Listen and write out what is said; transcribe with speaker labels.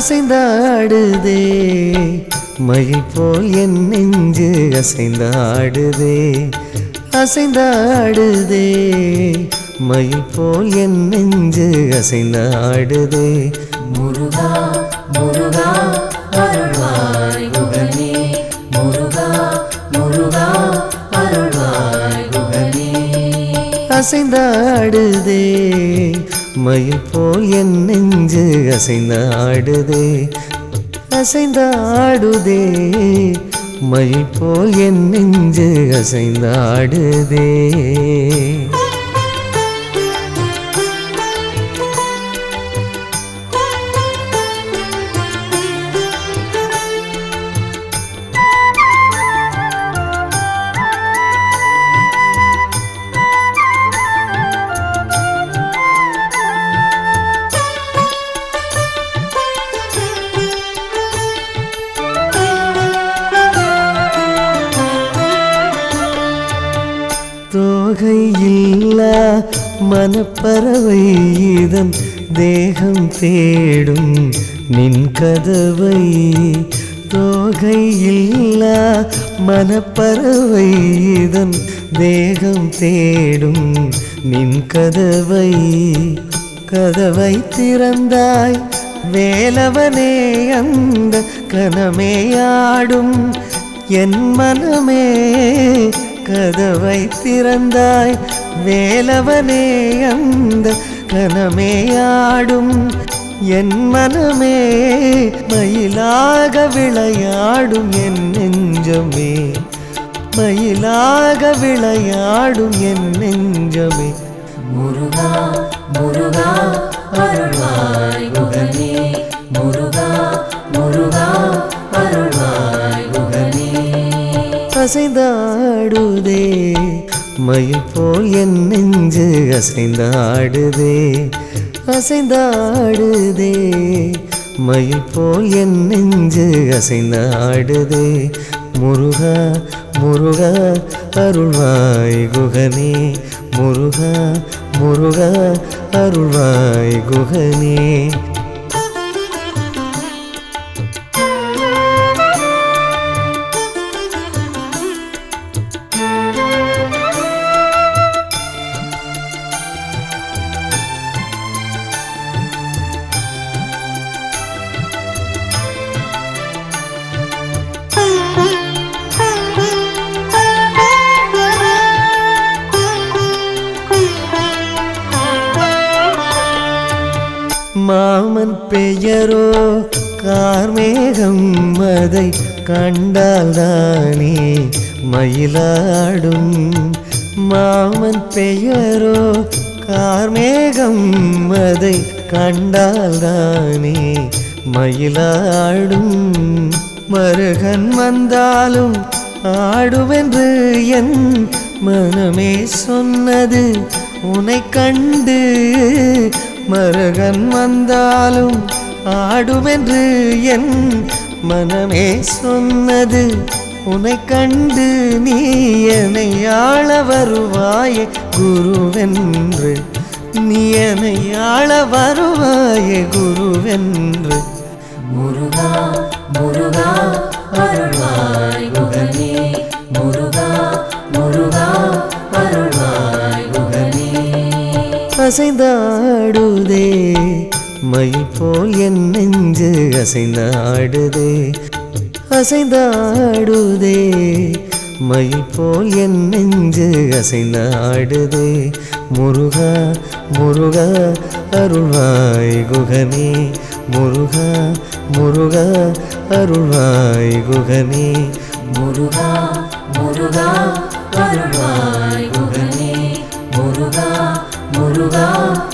Speaker 1: அசைந்தாடுதே. மயில் போல் என் நெஞ்சு அசைந்தாடுதே. அசைந்தாடுதே. மயில் போல் என் நெஞ்சு அசைந்தாடுதே.
Speaker 2: முருகா முருகா அருள்வாய் குகனே. முருகா முருகா அருள்வாய் குகனே.
Speaker 1: அசைந்தாடுதே. மயில் போல் என் நெஞ்சு அசைந்த ஆடுதே அசைந்த ஆடுதே மயில் போல் என் நெஞ்சு அசைந்த ஆடுதே தொகையில்ல மனப்பறவை இதன் தேகம் தேடும் நின் கதவை. தொகையில்ல மனப்பறவை இதன் தேகம் தேடும் நின் கதவை. கதவை திறந்தாய் வேலவனே அந்த கனமேயாடும் என் மனமே. கதவை திறந்தாய் வேலவனே அந்த கனமேயாடும் என் மனமே மயிலாக விளையாடும் என் நெஞ்சமே மயிலாக விளையாடும் என் நெஞ்சமே.
Speaker 2: முருகா முருகா அருள்வாய் குகனே முருகா முருகா
Speaker 1: அசைந்தாடுதே. மயில் போல் என் நெஞ்சு அசைந்தாடுதே. அசைந்தாடுதே. மயில் போல் என் நெஞ்சு அசைந்தாடுதே. முருகா முருகா அருள்வாய் குகனே. முருகா முருகா அருள்வாய் குகனே. பெயரோ கார்மேகம் அதை கண்டால் தானே மயிலாடும் மாமன் பெயரோ கார்மேகம் அதை கண்டால் தானே மயிலாடும் மருகன் வந்தாலும் ஆடுவென்று என் மனமே சொன்னது உனை கண்டு மருகன் வந்தாலும் ஆடுமென்று என் மனமே சொன்னது உனை கண்டு நீ என்னை ஆள வருவாயே குருவென்று. நீ என்னை ஆள வருவாயே குருவென்று.
Speaker 2: முருகா முருகா அருள்வாய் குகனே முருகா முருகா அருள்
Speaker 1: அசைந்தாடுதே. மயில் போல் என் நெஞ்சு அசைந்தாடுதே. அசைந்தாடுதே. மயில் போல் என் நெஞ்சு அசைந்தாடுதே. முருகா முருகா அருள்வாய் குகனே. முருகா முருகா அருள்வாய் குகனே.
Speaker 2: முருகா முருகா அருள்வாய் குகனே. முருகா முருகா அருள்வாய்